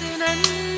listening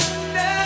Sunday.